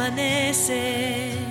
amanece.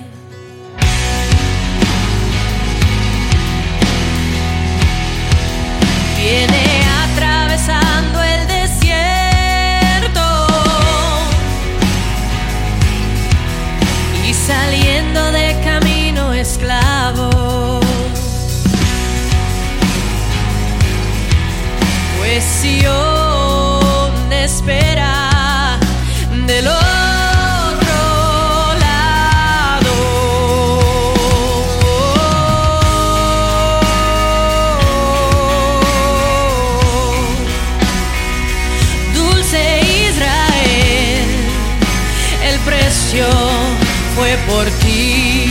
Por ti.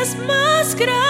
es más grande.